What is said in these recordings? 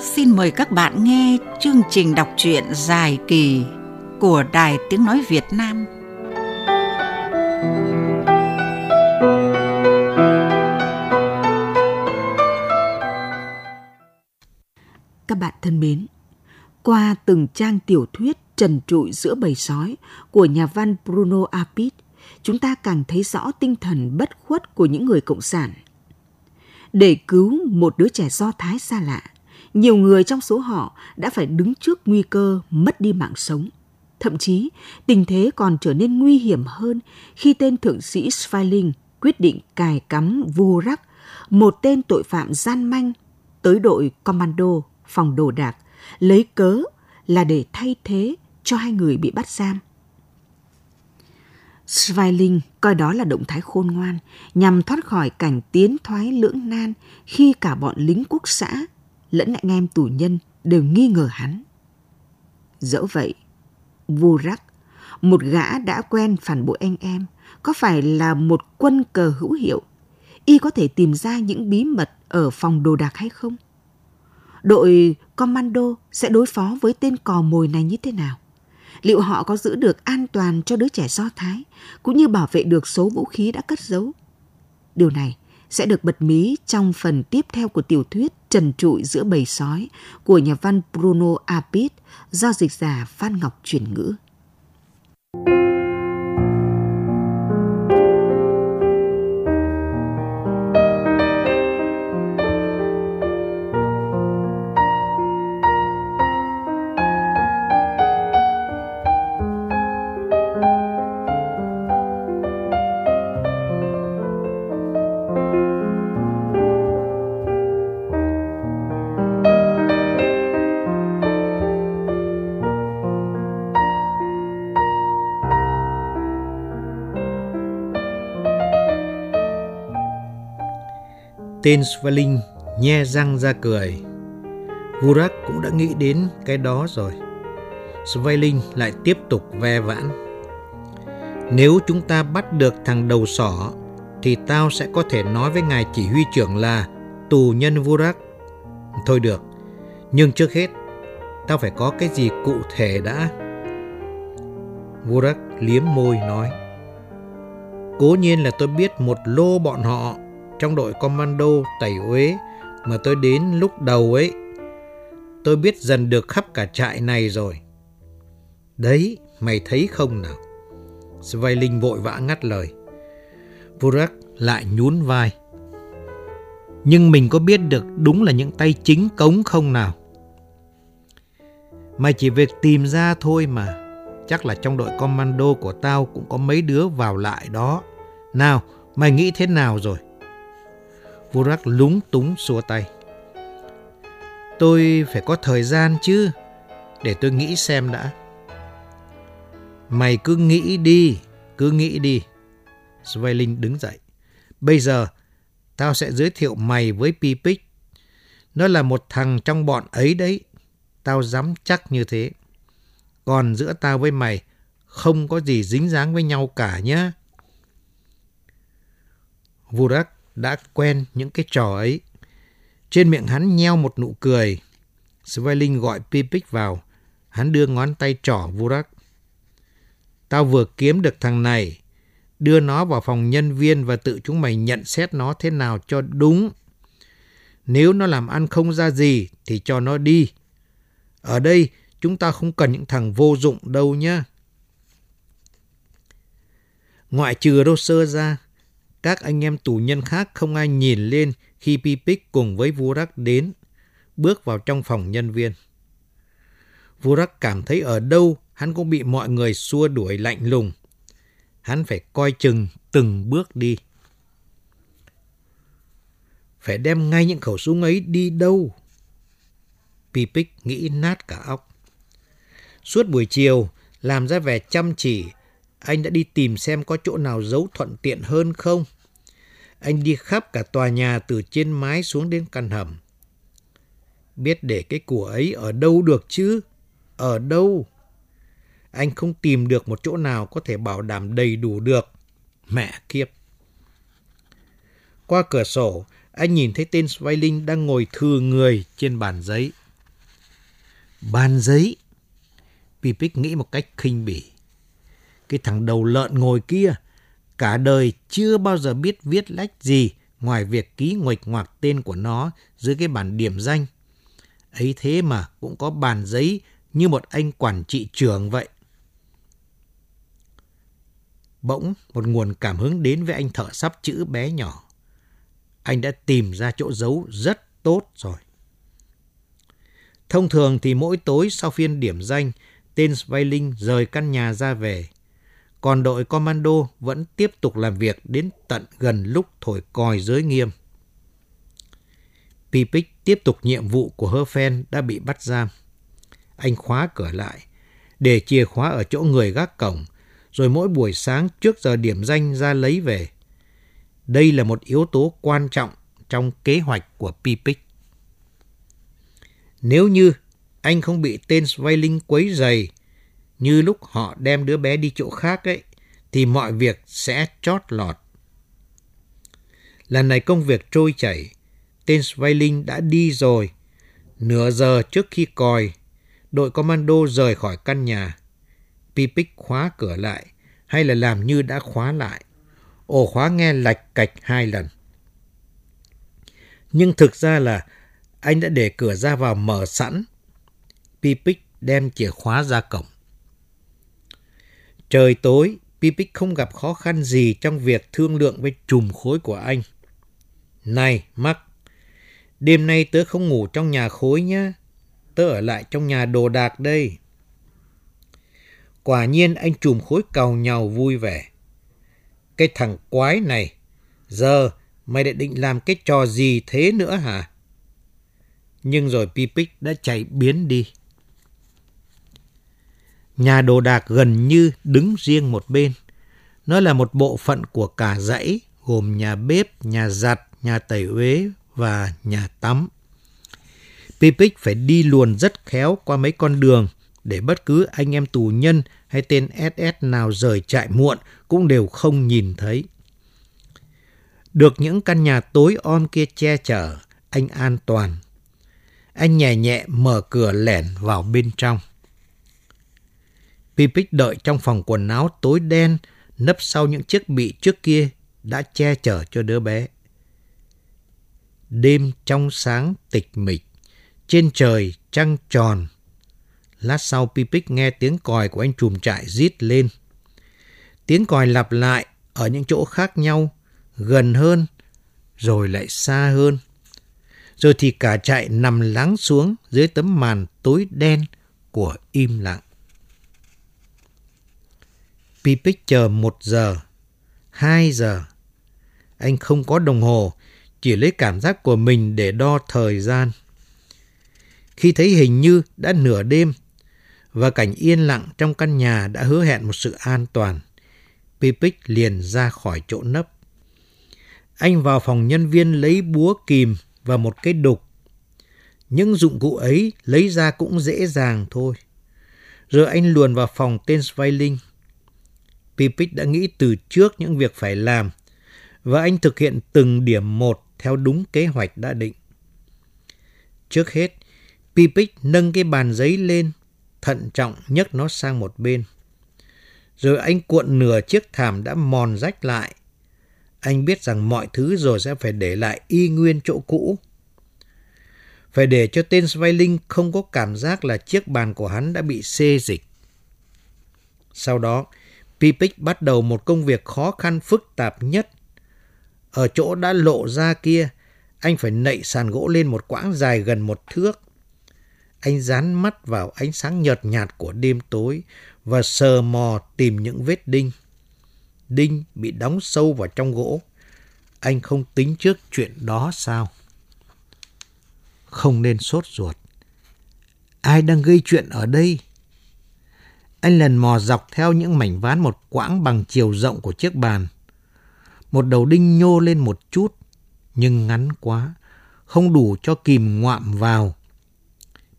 Xin mời các bạn nghe chương trình đọc truyện dài kỳ của Đài Tiếng Nói Việt Nam. Các bạn thân mến, qua từng trang tiểu thuyết trần trụi giữa bầy sói của nhà văn Bruno Apit, chúng ta càng thấy rõ tinh thần bất khuất của những người cộng sản. Để cứu một đứa trẻ do Thái xa lạ, nhiều người trong số họ đã phải đứng trước nguy cơ mất đi mạng sống. Thậm chí, tình thế còn trở nên nguy hiểm hơn khi tên thượng sĩ Sveiling quyết định cài cắm Vurak, một tên tội phạm gian manh, tới đội commando phòng đồ đạc, lấy cớ là để thay thế cho hai người bị bắt giam. Sveiling coi đó là động thái khôn ngoan nhằm thoát khỏi cảnh tiến thoái lưỡng nan khi cả bọn lính quốc xã lẫn anh em tù nhân đều nghi ngờ hắn. Dẫu vậy, Vurak, một gã đã quen phản bội anh em, có phải là một quân cờ hữu hiệu? Y có thể tìm ra những bí mật ở phòng đồ đạc hay không? Đội commando sẽ đối phó với tên cò mồi này như thế nào? Liệu họ có giữ được an toàn cho đứa trẻ Do Thái, cũng như bảo vệ được số vũ khí đã cất giấu? Điều này sẽ được bật mí trong phần tiếp theo của tiểu thuyết Trần trụi giữa bầy sói của nhà văn Bruno Apit do dịch giả Phan Ngọc chuyển ngữ. Tên Svaling nhe răng ra cười. Vurak cũng đã nghĩ đến cái đó rồi. Svaling lại tiếp tục ve vãn. Nếu chúng ta bắt được thằng đầu sỏ, thì tao sẽ có thể nói với ngài chỉ huy trưởng là tù nhân Vurak. Thôi được, nhưng trước hết, tao phải có cái gì cụ thể đã. Vurak liếm môi nói. Cố nhiên là tôi biết một lô bọn họ trong đội commando tẩy uế mà tôi đến lúc đầu ấy. Tôi biết dần được khắp cả trại này rồi. Đấy, mày thấy không nào? Sveiling vội vã ngắt lời. Vurak lại nhún vai. Nhưng mình có biết được đúng là những tay chính cống không nào? Mày chỉ việc tìm ra thôi mà. Chắc là trong đội commando của tao cũng có mấy đứa vào lại đó. Nào, mày nghĩ thế nào rồi? Vurak lúng túng xua tay. Tôi phải có thời gian chứ, để tôi nghĩ xem đã. Mày cứ nghĩ đi, cứ nghĩ đi. Sveilin đứng dậy. Bây giờ, tao sẽ giới thiệu mày với Pipik. Nó là một thằng trong bọn ấy đấy. Tao dám chắc như thế. Còn giữa tao với mày, không có gì dính dáng với nhau cả nhé. Vurak đã quen những cái trò ấy. Trên miệng hắn nheo một nụ cười. Sveiling gọi Pipik vào. Hắn đưa ngón tay trỏ Vurak. Tao vừa kiếm được thằng này. Đưa nó vào phòng nhân viên và tự chúng mày nhận xét nó thế nào cho đúng. Nếu nó làm ăn không ra gì thì cho nó đi. Ở đây chúng ta không cần những thằng vô dụng đâu nhé. Ngoại trừ Roser ra, các anh em tù nhân khác không ai nhìn lên khi Pipik cùng với Vurak đến, bước vào trong phòng nhân viên. Vurak cảm thấy ở đâu hắn cũng bị mọi người xua đuổi lạnh lùng. Hắn phải coi chừng từng bước đi. Phải đem ngay những khẩu súng ấy đi đâu? Pipik nghĩ nát cả óc. Suốt buổi chiều, làm ra vẻ chăm chỉ, anh đã đi tìm xem có chỗ nào giấu thuận tiện hơn không. Anh đi khắp cả tòa nhà từ trên mái xuống đến căn hầm. Biết để cái của ấy ở đâu được chứ? Ở đâu? Anh không tìm được một chỗ nào có thể bảo đảm đầy đủ được. Mẹ kiếp! Qua cửa sổ, anh nhìn thấy tên Sveiling đang ngồi thừa người trên bàn giấy. Bàn giấy? Pipic nghĩ một cách khinh bỉ. Cái thằng đầu lợn ngồi kia, cả đời chưa bao giờ biết viết lách gì ngoài việc ký nguệch ngoạc tên của nó dưới cái bản điểm danh. Ấy thế mà cũng có bàn giấy như một anh quản trị trưởng vậy. Bỗng một nguồn cảm hứng đến với anh thợ sắp chữ bé nhỏ. Anh đã tìm ra chỗ giấu rất tốt rồi. Thông thường thì mỗi tối sau phiên điểm danh, tên Sveiling rời căn nhà ra về. Còn đội commando vẫn tiếp tục làm việc đến tận gần lúc thổi còi giới nghiêm. Pipic tiếp tục nhiệm vụ của Herfen đã bị bắt giam. Anh khóa cửa lại, để chìa khóa ở chỗ người gác cổng, rồi mỗi buổi sáng trước giờ điểm danh ra lấy về. Đây là một yếu tố quan trọng trong kế hoạch của Pipic. Nếu như anh không bị tên Sveiling quấy dày như lúc họ đem đứa bé đi chỗ khác ấy, thì mọi việc sẽ chót lọt. Lần này công việc trôi chảy, tên Sveiling đã đi rồi. Nửa giờ trước khi còi, đội commando rời khỏi căn nhà. Pipic khóa cửa lại, hay là làm như đã khóa lại. Ổ khóa nghe lạch cạch hai lần. Nhưng thực ra là anh đã để cửa ra vào mở sẵn. Pipic đem chìa khóa ra cổng. Trời tối, Pipic không gặp khó khăn gì trong việc thương lượng với trùm khối của anh. Này, Mark, đêm nay tớ không ngủ trong nhà khối nhé. Tớ ở lại trong nhà đồ đạc đây. Quả nhiên anh trùm khối cầu nhau vui vẻ. Cái thằng quái này, giờ mày đã định làm cái trò gì thế nữa hả? Nhưng rồi Pipic đã chạy biến đi. Nhà đồ đạc gần như đứng riêng một bên. Nó là một bộ phận của cả dãy, gồm nhà bếp, nhà giặt, nhà tẩy uế và nhà tắm. Pipic phải đi luồn rất khéo qua mấy con đường để bất cứ anh em tù nhân hay tên SS nào rời trại muộn cũng đều không nhìn thấy. Được những căn nhà tối om kia che chở, anh an toàn. Anh nhẹ nhẹ mở cửa lẻn vào bên trong. Pipic đợi trong phòng quần áo tối đen, nấp sau những chiếc bị trước kia đã che chở cho đứa bé. Đêm trong sáng tịch mịch, trên trời trăng tròn. Lát sau Pipic nghe tiếng còi của anh trùm trại rít lên. Tiếng còi lặp lại ở những chỗ khác nhau, gần hơn, rồi lại xa hơn. Rồi thì cả trại nằm lắng xuống dưới tấm màn tối đen của im lặng. Pipic chờ một giờ, hai giờ. Anh không có đồng hồ, chỉ lấy cảm giác của mình để đo thời gian. Khi thấy hình như đã nửa đêm và cảnh yên lặng trong căn nhà đã hứa hẹn một sự an toàn, Pipic liền ra khỏi chỗ nấp. Anh vào phòng nhân viên lấy búa kìm và một cái đục. Những dụng cụ ấy lấy ra cũng dễ dàng thôi. Rồi anh luồn vào phòng tên Sveiling. Pipic đã nghĩ từ trước những việc phải làm và anh thực hiện từng điểm một theo đúng kế hoạch đã định. Trước hết, Pipic nâng cái bàn giấy lên, thận trọng nhấc nó sang một bên. Rồi anh cuộn nửa chiếc thảm đã mòn rách lại. Anh biết rằng mọi thứ rồi sẽ phải để lại y nguyên chỗ cũ. Phải để cho tên Sveiling không có cảm giác là chiếc bàn của hắn đã bị xê dịch. Sau đó, Pipic bắt đầu một công việc khó khăn phức tạp nhất. Ở chỗ đã lộ ra kia, anh phải nậy sàn gỗ lên một quãng dài gần một thước. Anh dán mắt vào ánh sáng nhợt nhạt của đêm tối và sờ mò tìm những vết đinh. Đinh bị đóng sâu vào trong gỗ. Anh không tính trước chuyện đó sao? Không nên sốt ruột. Ai đang gây chuyện ở đây? Anh lần mò dọc theo những mảnh ván một quãng bằng chiều rộng của chiếc bàn. Một đầu đinh nhô lên một chút, nhưng ngắn quá, không đủ cho kìm ngoạm vào.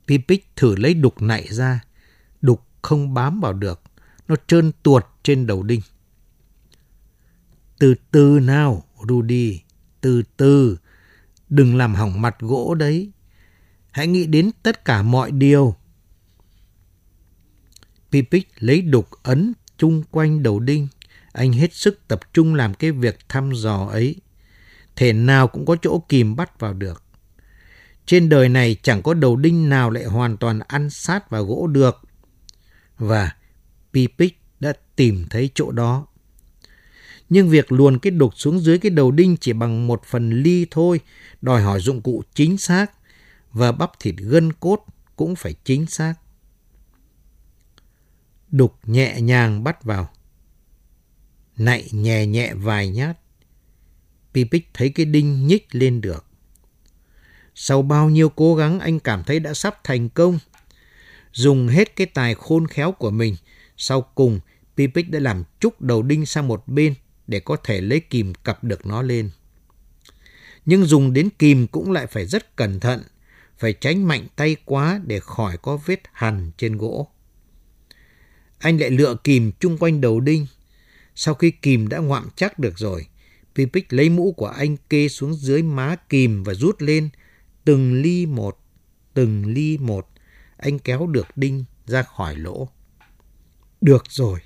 Pipic thử lấy đục nạy ra, đục không bám vào được, nó trơn tuột trên đầu đinh. Từ từ nào, Rudy, từ từ, đừng làm hỏng mặt gỗ đấy. Hãy nghĩ đến tất cả mọi điều. Pipic lấy đục ấn chung quanh đầu đinh. Anh hết sức tập trung làm cái việc thăm dò ấy. Thể nào cũng có chỗ kìm bắt vào được. Trên đời này chẳng có đầu đinh nào lại hoàn toàn ăn sát vào gỗ được. Và Pipic đã tìm thấy chỗ đó. Nhưng việc luồn cái đục xuống dưới cái đầu đinh chỉ bằng một phần ly thôi, đòi hỏi dụng cụ chính xác và bắp thịt gân cốt cũng phải chính xác. Đục nhẹ nhàng bắt vào. Nạy nhẹ nhẹ vài nhát. Pipic thấy cái đinh nhích lên được. Sau bao nhiêu cố gắng anh cảm thấy đã sắp thành công. Dùng hết cái tài khôn khéo của mình, sau cùng Pipic đã làm trúc đầu đinh sang một bên để có thể lấy kìm cặp được nó lên. Nhưng dùng đến kìm cũng lại phải rất cẩn thận, phải tránh mạnh tay quá để khỏi có vết hằn trên gỗ. Anh lại lựa kìm chung quanh đầu đinh. Sau khi kìm đã ngoạm chắc được rồi, Pipic lấy mũ của anh kê xuống dưới má kìm và rút lên, từng ly một, từng ly một, anh kéo được đinh ra khỏi lỗ. Được rồi.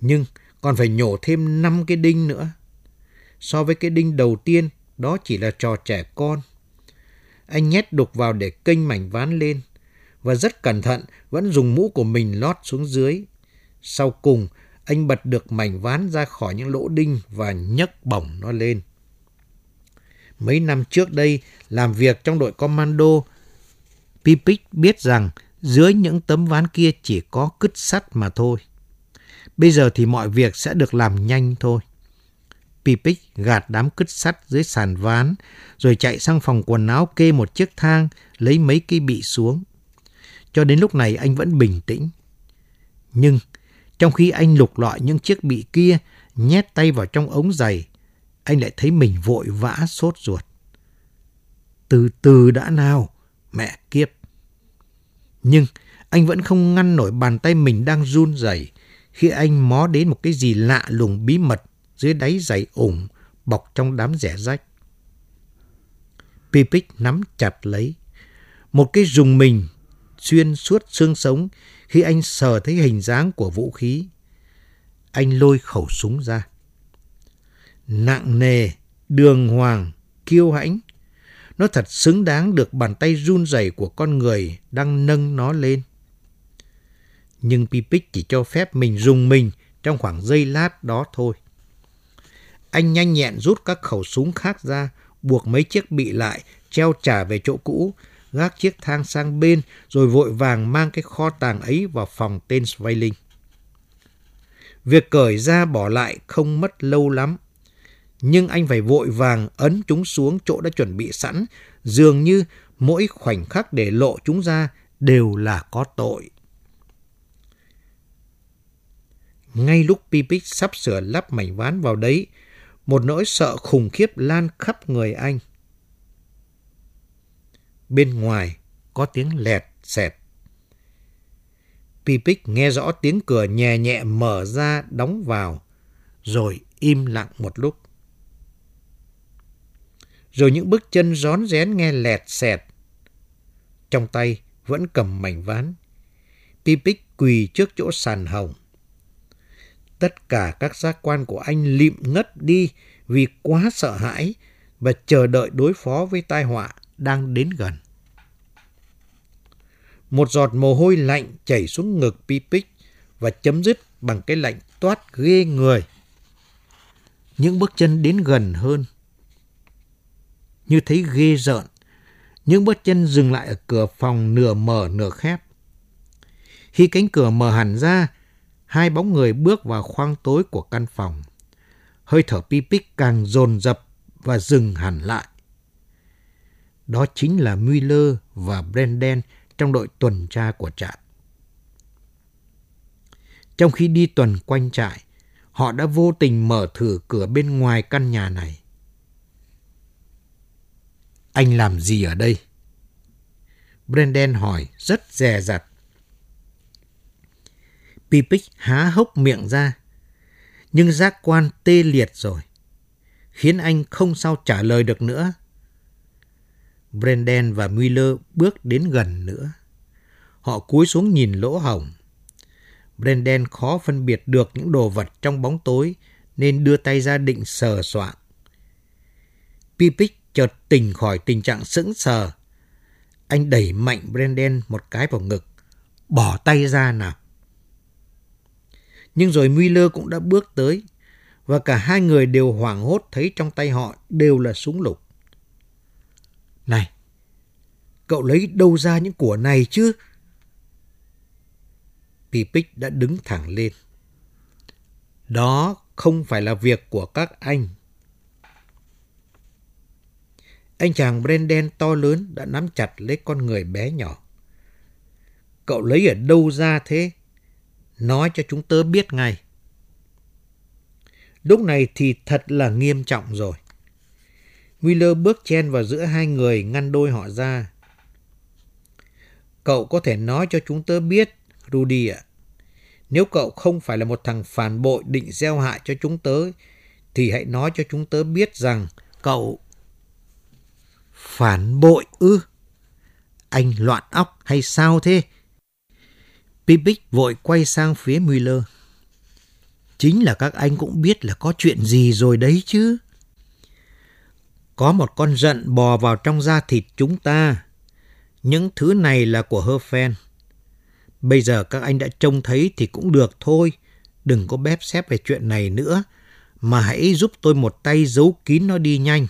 Nhưng còn phải nhổ thêm 5 cái đinh nữa. So với cái đinh đầu tiên, đó chỉ là trò trẻ con. Anh nhét đục vào để kênh mảnh ván lên và rất cẩn thận vẫn dùng mũ của mình lót xuống dưới. Sau cùng, anh bật được mảnh ván ra khỏi những lỗ đinh và nhấc bổng nó lên. Mấy năm trước đây, làm việc trong đội commando, Pipic biết rằng dưới những tấm ván kia chỉ có cứt sắt mà thôi. Bây giờ thì mọi việc sẽ được làm nhanh thôi. Pipic gạt đám cứt sắt dưới sàn ván, rồi chạy sang phòng quần áo kê một chiếc thang, lấy mấy cây bị xuống. Cho đến lúc này anh vẫn bình tĩnh. Nhưng trong khi anh lục lọi những chiếc bị kia, nhét tay vào trong ống giày, anh lại thấy mình vội vã sốt ruột. Từ từ đã nào, mẹ kiếp. Nhưng anh vẫn không ngăn nổi bàn tay mình đang run rẩy khi anh mó đến một cái gì lạ lùng bí mật dưới đáy giày ủng bọc trong đám rẻ rách. Pipic nắm chặt lấy. Một cái rùng mình xuyên suốt xương sống khi anh sờ thấy hình dáng của vũ khí. Anh lôi khẩu súng ra. Nặng nề, đường hoàng, kiêu hãnh. Nó thật xứng đáng được bàn tay run rẩy của con người đang nâng nó lên. Nhưng Pipic chỉ cho phép mình dùng mình trong khoảng giây lát đó thôi. Anh nhanh nhẹn rút các khẩu súng khác ra, buộc mấy chiếc bị lại, treo trả về chỗ cũ, gác chiếc thang sang bên rồi vội vàng mang cái kho tàng ấy vào phòng tên Sveiling. Việc cởi ra bỏ lại không mất lâu lắm. Nhưng anh phải vội vàng ấn chúng xuống chỗ đã chuẩn bị sẵn, dường như mỗi khoảnh khắc để lộ chúng ra đều là có tội. Ngay lúc Pipic sắp sửa lắp mảnh ván vào đấy, một nỗi sợ khủng khiếp lan khắp người anh. Bên ngoài có tiếng lẹt xẹt. Pipic nghe rõ tiếng cửa nhẹ nhẹ mở ra đóng vào, rồi im lặng một lúc. Rồi những bước chân rón rén nghe lẹt xẹt. Trong tay vẫn cầm mảnh ván. Pipic quỳ trước chỗ sàn hồng. Tất cả các giác quan của anh lịm ngất đi vì quá sợ hãi và chờ đợi đối phó với tai họa đang đến gần. Một giọt mồ hôi lạnh chảy xuống ngực Pipic và chấm dứt bằng cái lạnh toát ghê người. Những bước chân đến gần hơn. Như thấy ghê rợn, những bước chân dừng lại ở cửa phòng nửa mở nửa khép. Khi cánh cửa mở hẳn ra, hai bóng người bước vào khoang tối của căn phòng. Hơi thở Pipic càng dồn dập và dừng hẳn lại. Đó chính là Müller và Brendan trong đội tuần tra của trại. Trong khi đi tuần quanh trại, họ đã vô tình mở thử cửa bên ngoài căn nhà này. Anh làm gì ở đây? Brendan hỏi rất dè dặt. Pipic há hốc miệng ra, nhưng giác quan tê liệt rồi. khiến anh không sao trả lời được nữa. Brendan và Miller bước đến gần nữa. Họ cúi xuống nhìn lỗ hổng. Brendan khó phân biệt được những đồ vật trong bóng tối nên đưa tay ra định sờ soạn. Pipic chợt tỉnh khỏi tình trạng sững sờ. Anh đẩy mạnh Brendan một cái vào ngực. Bỏ tay ra nào. Nhưng rồi Miller cũng đã bước tới và cả hai người đều hoảng hốt thấy trong tay họ đều là súng lục. Này, cậu lấy đâu ra những của này chứ? Pipic đã đứng thẳng lên. Đó không phải là việc của các anh. Anh chàng Brendan to lớn đã nắm chặt lấy con người bé nhỏ. Cậu lấy ở đâu ra thế? Nói cho chúng tớ biết ngay. Lúc này thì thật là nghiêm trọng rồi. Wheeler bước chen vào giữa hai người ngăn đôi họ ra. Cậu có thể nói cho chúng tớ biết, Rudy ạ. Nếu cậu không phải là một thằng phản bội định gieo hại cho chúng tớ, thì hãy nói cho chúng tớ biết rằng cậu... Phản bội ư? Anh loạn óc hay sao thế? Pipic vội quay sang phía Miller. Chính là các anh cũng biết là có chuyện gì rồi đấy chứ. Có một con giận bò vào trong da thịt chúng ta. Những thứ này là của Herfen. Bây giờ các anh đã trông thấy thì cũng được thôi. Đừng có bép xép về chuyện này nữa. Mà hãy giúp tôi một tay giấu kín nó đi nhanh.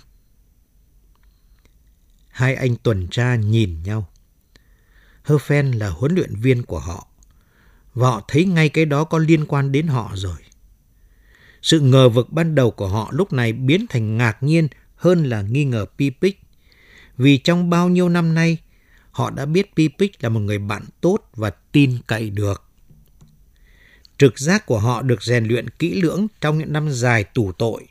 Hai anh tuần tra nhìn nhau. Herfen là huấn luyện viên của họ. Và họ thấy ngay cái đó có liên quan đến họ rồi. Sự ngờ vực ban đầu của họ lúc này biến thành ngạc nhiên hơn là nghi ngờ Pipic. Vì trong bao nhiêu năm nay, họ đã biết Pipic là một người bạn tốt và tin cậy được. Trực giác của họ được rèn luyện kỹ lưỡng trong những năm dài tù tội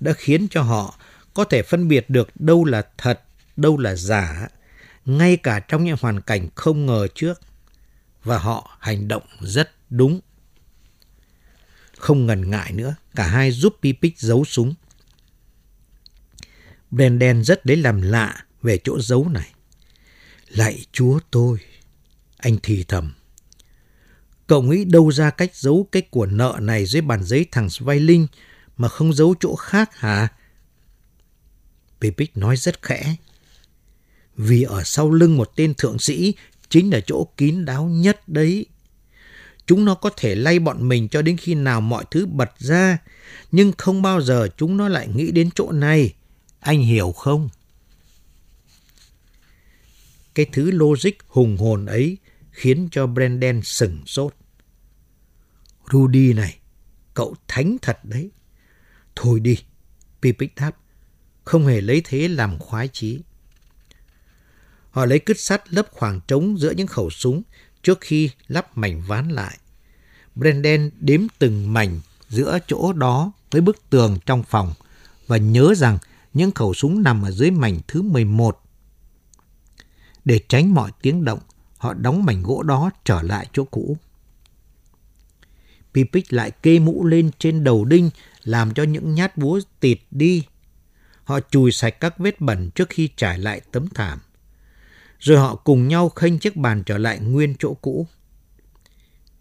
đã khiến cho họ có thể phân biệt được đâu là thật, đâu là giả, ngay cả trong những hoàn cảnh không ngờ trước. Và họ hành động rất đúng. Không ngần ngại nữa, cả hai giúp Pipic giấu súng. Brandon rất lấy làm lạ về chỗ giấu này. Lạy chúa tôi, anh thì thầm. Cậu nghĩ đâu ra cách giấu cái của nợ này dưới bàn giấy thằng Sveiling mà không giấu chỗ khác hả? Pipic nói rất khẽ. Vì ở sau lưng một tên thượng sĩ chính là chỗ kín đáo nhất đấy. Chúng nó có thể lay bọn mình cho đến khi nào mọi thứ bật ra, nhưng không bao giờ chúng nó lại nghĩ đến chỗ này. Anh hiểu không? Cái thứ logic hùng hồn ấy khiến cho Brendan sừng sốt. Rudy này, cậu thánh thật đấy. Thôi đi, Pipic đáp, không hề lấy thế làm khoái chí. Họ lấy cứt sắt lấp khoảng trống giữa những khẩu súng trước khi lắp mảnh ván lại. Brendan đếm từng mảnh giữa chỗ đó với bức tường trong phòng và nhớ rằng những khẩu súng nằm ở dưới mảnh thứ 11. Để tránh mọi tiếng động, họ đóng mảnh gỗ đó trở lại chỗ cũ. Pipic lại kê mũ lên trên đầu đinh làm cho những nhát búa tịt đi. Họ chùi sạch các vết bẩn trước khi trải lại tấm thảm. Rồi họ cùng nhau khênh chiếc bàn trở lại nguyên chỗ cũ.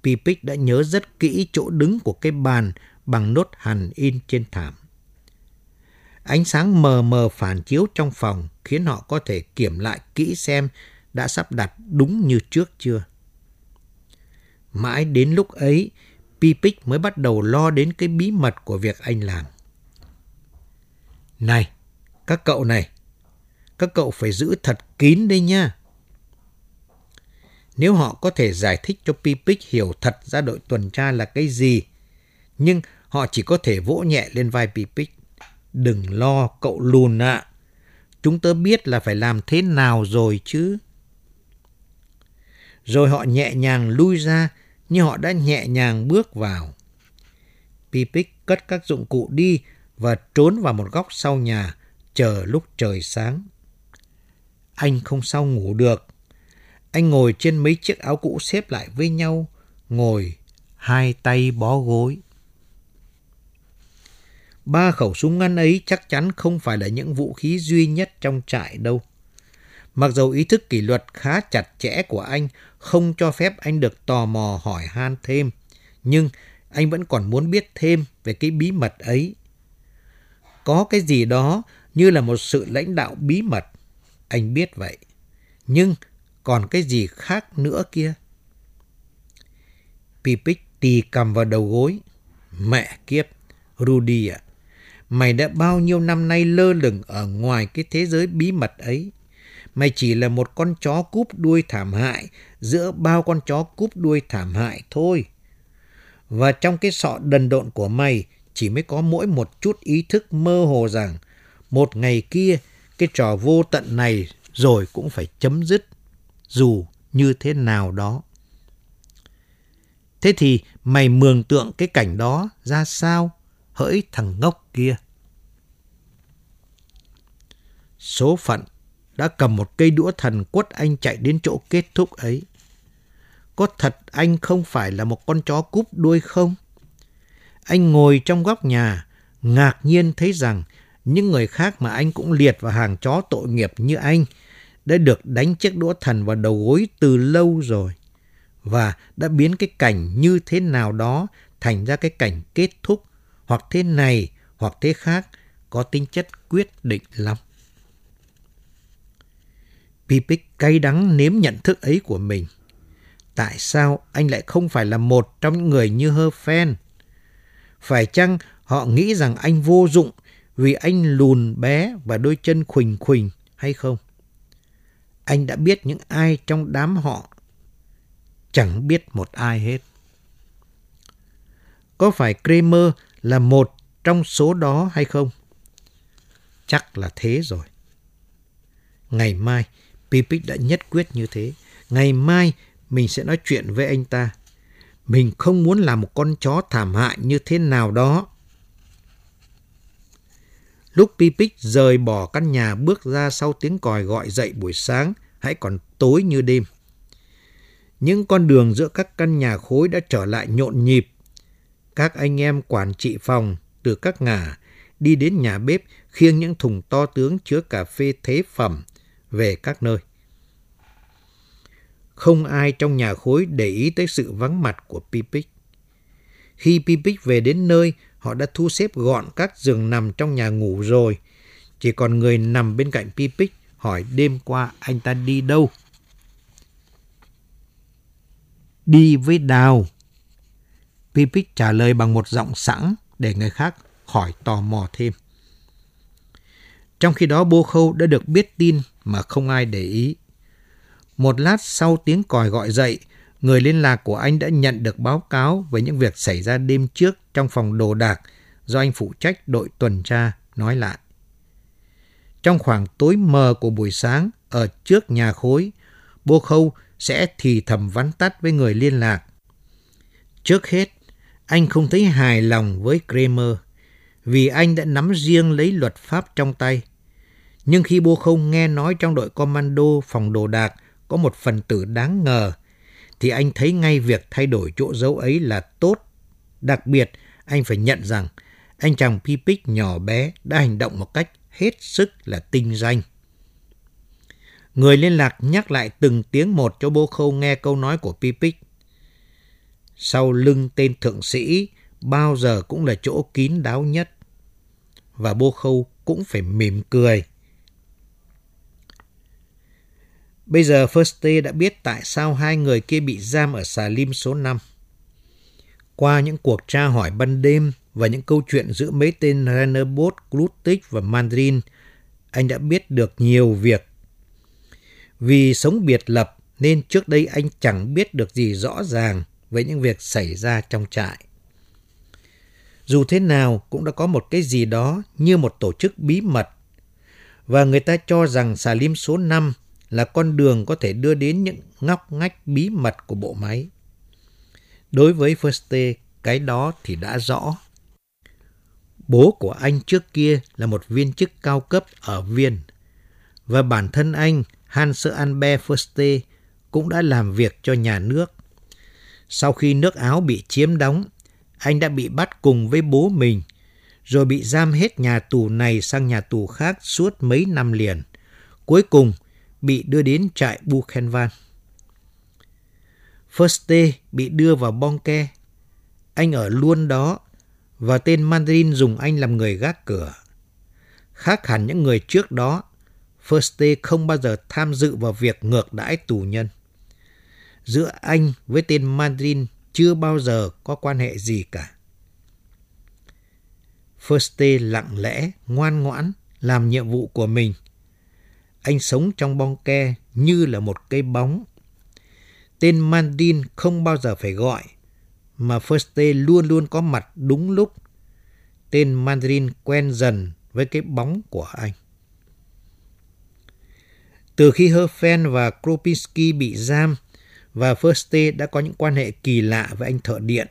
Pipic đã nhớ rất kỹ chỗ đứng của cái bàn bằng nốt hằn in trên thảm. Ánh sáng mờ mờ phản chiếu trong phòng khiến họ có thể kiểm lại kỹ xem đã sắp đặt đúng như trước chưa. Mãi đến lúc ấy, Pipic mới bắt đầu lo đến cái bí mật của việc anh làm. Này, các cậu này, các cậu phải giữ thật kín đây nha. Nếu họ có thể giải thích cho Pipic hiểu thật ra đội tuần tra là cái gì, nhưng họ chỉ có thể vỗ nhẹ lên vai Pipic. Đừng lo cậu lùn ạ. Chúng tớ biết là phải làm thế nào rồi chứ. Rồi họ nhẹ nhàng lui ra như họ đã nhẹ nhàng bước vào. Pipic cất các dụng cụ đi và trốn vào một góc sau nhà, chờ lúc trời sáng. Anh không sao ngủ được. Anh ngồi trên mấy chiếc áo cũ xếp lại với nhau, ngồi hai tay bó gối ba khẩu súng ngắn ấy chắc chắn không phải là những vũ khí duy nhất trong trại đâu. Mặc dầu ý thức kỷ luật khá chặt chẽ của anh không cho phép anh được tò mò hỏi han thêm, nhưng anh vẫn còn muốn biết thêm về cái bí mật ấy. Có cái gì đó như là một sự lãnh đạo bí mật, anh biết vậy. Nhưng còn cái gì khác nữa kia? Pipic tì cầm vào đầu gối. Mẹ kiếp, Rudy ạ, mày đã bao nhiêu năm nay lơ lửng ở ngoài cái thế giới bí mật ấy. Mày chỉ là một con chó cúp đuôi thảm hại giữa bao con chó cúp đuôi thảm hại thôi. Và trong cái sọ đần độn của mày chỉ mới có mỗi một chút ý thức mơ hồ rằng một ngày kia cái trò vô tận này rồi cũng phải chấm dứt, dù như thế nào đó. Thế thì mày mường tượng cái cảnh đó ra sao? Hỡi thằng ngốc kia. Số phận đã cầm một cây đũa thần quất anh chạy đến chỗ kết thúc ấy. Có thật anh không phải là một con chó cúp đuôi không? Anh ngồi trong góc nhà, ngạc nhiên thấy rằng những người khác mà anh cũng liệt vào hàng chó tội nghiệp như anh đã được đánh chiếc đũa thần vào đầu gối từ lâu rồi và đã biến cái cảnh như thế nào đó thành ra cái cảnh kết thúc hoặc thế này, hoặc thế khác, có tính chất quyết định lắm. Pipic cay đắng nếm nhận thức ấy của mình. Tại sao anh lại không phải là một trong những người như Hơ Phen? Phải chăng họ nghĩ rằng anh vô dụng vì anh lùn bé và đôi chân khuỳnh khuỳnh hay không? Anh đã biết những ai trong đám họ chẳng biết một ai hết. Có phải Kramer là một trong số đó hay không? Chắc là thế rồi. Ngày mai, Pipic đã nhất quyết như thế. Ngày mai, mình sẽ nói chuyện với anh ta. Mình không muốn làm một con chó thảm hại như thế nào đó. Lúc Pipic rời bỏ căn nhà bước ra sau tiếng còi gọi dậy buổi sáng, hãy còn tối như đêm. Những con đường giữa các căn nhà khối đã trở lại nhộn nhịp. Các anh em quản trị phòng từ các ngả đi đến nhà bếp khiêng những thùng to tướng chứa cà phê thế phẩm về các nơi. Không ai trong nhà khối để ý tới sự vắng mặt của Pipic. Khi Pipic về đến nơi, họ đã thu xếp gọn các giường nằm trong nhà ngủ rồi. Chỉ còn người nằm bên cạnh Pipic hỏi đêm qua anh ta đi đâu. Đi với Đào. Pipic trả lời bằng một giọng sẵn để người khác khỏi tò mò thêm. Trong khi đó Bô Khâu đã được biết tin mà không ai để ý. Một lát sau tiếng còi gọi dậy, người liên lạc của anh đã nhận được báo cáo về những việc xảy ra đêm trước trong phòng đồ đạc do anh phụ trách đội tuần tra nói lại. Trong khoảng tối mờ của buổi sáng ở trước nhà khối, Bô Khâu sẽ thì thầm vắn tắt với người liên lạc. Trước hết, anh không thấy hài lòng với Kramer vì anh đã nắm riêng lấy luật pháp trong tay. Nhưng khi Bô không nghe nói trong đội commando phòng đồ đạc có một phần tử đáng ngờ, thì anh thấy ngay việc thay đổi chỗ dấu ấy là tốt. Đặc biệt, anh phải nhận rằng anh chàng Pipic nhỏ bé đã hành động một cách hết sức là tinh danh. Người liên lạc nhắc lại từng tiếng một cho bô khâu nghe câu nói của Pipic. Sau lưng tên thượng sĩ bao giờ cũng là chỗ kín đáo nhất. Và bô khâu cũng phải mỉm cười. Bây giờ First đã biết tại sao hai người kia bị giam ở xà lim số 5. Qua những cuộc tra hỏi ban đêm và những câu chuyện giữa mấy tên Rennerbot, Glutik và mandrin anh đã biết được nhiều việc vì sống biệt lập nên trước đây anh chẳng biết được gì rõ ràng với những việc xảy ra trong trại. Dù thế nào cũng đã có một cái gì đó như một tổ chức bí mật, và người ta cho rằng xà lim số 5 là con đường có thể đưa đến những ngóc ngách bí mật của bộ máy. Đối với First cái đó thì đã rõ. Bố của anh trước kia là một viên chức cao cấp ở Viên, và bản thân anh Hans Anbe Firste cũng đã làm việc cho nhà nước. Sau khi nước Áo bị chiếm đóng, anh đã bị bắt cùng với bố mình, rồi bị giam hết nhà tù này sang nhà tù khác suốt mấy năm liền. Cuối cùng bị đưa đến trại Buchenwald. Firste bị đưa vào Bonke. Anh ở luôn đó và tên Mandarin dùng anh làm người gác cửa. Khác hẳn những người trước đó, Firste không bao giờ tham dự vào việc ngược đãi tù nhân. Giữa anh với tên Mandarin chưa bao giờ có quan hệ gì cả. Firste lặng lẽ, ngoan ngoãn, làm nhiệm vụ của mình. Anh sống trong bong ke như là một cây bóng. Tên Mandarin không bao giờ phải gọi, mà Firste luôn luôn có mặt đúng lúc. Tên Mandarin quen dần với cái bóng của anh. Từ khi Herfen và Kropinski bị giam và Firsty đã có những quan hệ kỳ lạ với anh thợ điện,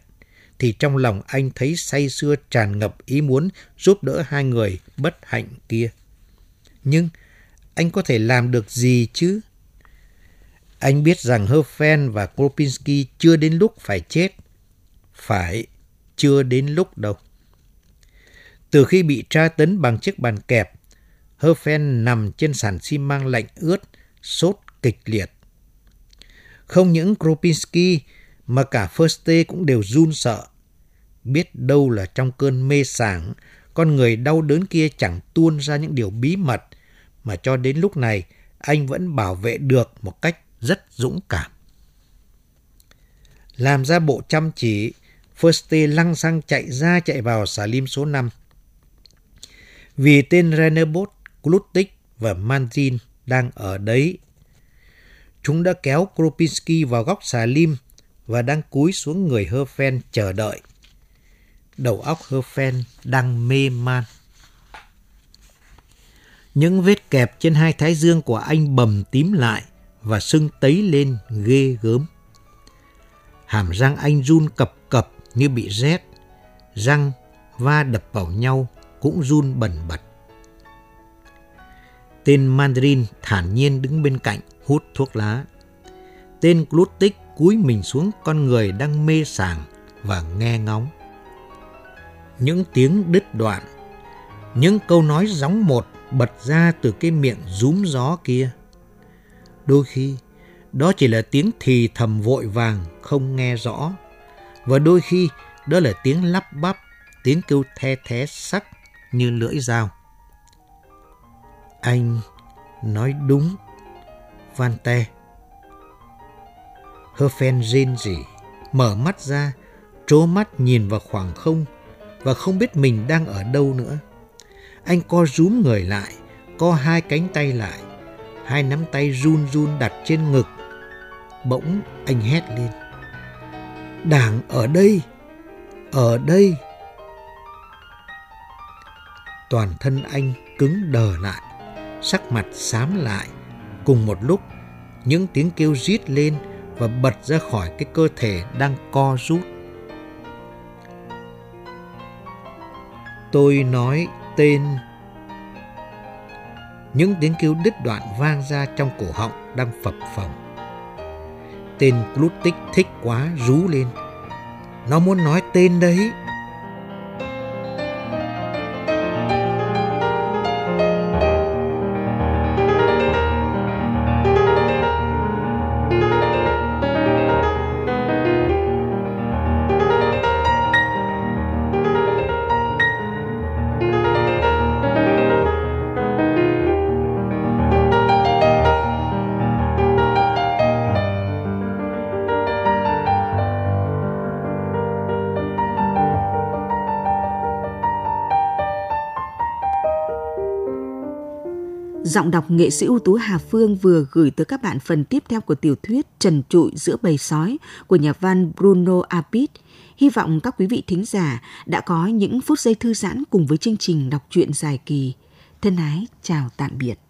thì trong lòng anh thấy say sưa tràn ngập ý muốn giúp đỡ hai người bất hạnh kia. Nhưng anh có thể làm được gì chứ? Anh biết rằng Herfen và Kropinski chưa đến lúc phải chết. Phải, chưa đến lúc đâu. Từ khi bị tra tấn bằng chiếc bàn kẹp, Herfen nằm trên sàn xi măng lạnh ướt, sốt kịch liệt. Không những Kropinski mà cả Firste cũng đều run sợ. Biết đâu là trong cơn mê sảng, con người đau đớn kia chẳng tuôn ra những điều bí mật mà cho đến lúc này anh vẫn bảo vệ được một cách rất dũng cảm. Làm ra bộ chăm chỉ, Firste lăng xăng chạy ra chạy vào xà lim số 5. Vì tên Rennerbot, Glutik và Manzin đang ở đấy. Chúng đã kéo Kropinski vào góc xà lim và đang cúi xuống người Herfen chờ đợi. Đầu óc Herfen đang mê man. Những vết kẹp trên hai thái dương của anh bầm tím lại và sưng tấy lên ghê gớm. Hàm răng anh run cập cập như bị rét. Răng, va đập vào nhau cũng run bẩn bật. Tên Mandarin thản nhiên đứng bên cạnh hút thuốc lá. Tên Glutik cúi mình xuống con người đang mê sảng và nghe ngóng. Những tiếng đứt đoạn, những câu nói gióng một bật ra từ cái miệng rúm gió kia. Đôi khi, đó chỉ là tiếng thì thầm vội vàng không nghe rõ. Và đôi khi, đó là tiếng lắp bắp, tiếng kêu the thé sắc như lưỡi dao. Anh nói đúng, Van Te. Herfen rên rỉ, mở mắt ra, trố mắt nhìn vào khoảng không và không biết mình đang ở đâu nữa. Anh co rúm người lại, co hai cánh tay lại, hai nắm tay run run đặt trên ngực. Bỗng anh hét lên. Đảng ở đây, ở đây. Toàn thân anh cứng đờ lại, sắc mặt xám lại. Cùng một lúc, những tiếng kêu rít lên và bật ra khỏi cái cơ thể đang co rút. Tôi nói tên những tiếng kêu đứt đoạn vang ra trong cổ họng đang phập phồng. Tên Clutic thích quá rú lên. Nó muốn nói tên đấy. Giọng đọc nghệ sĩ ưu tú Hà Phương vừa gửi tới các bạn phần tiếp theo của tiểu thuyết Trần trụi giữa bầy sói của nhà văn Bruno Apit. Hy vọng các quý vị thính giả đã có những phút giây thư giãn cùng với chương trình đọc truyện dài kỳ. Thân ái, chào tạm biệt.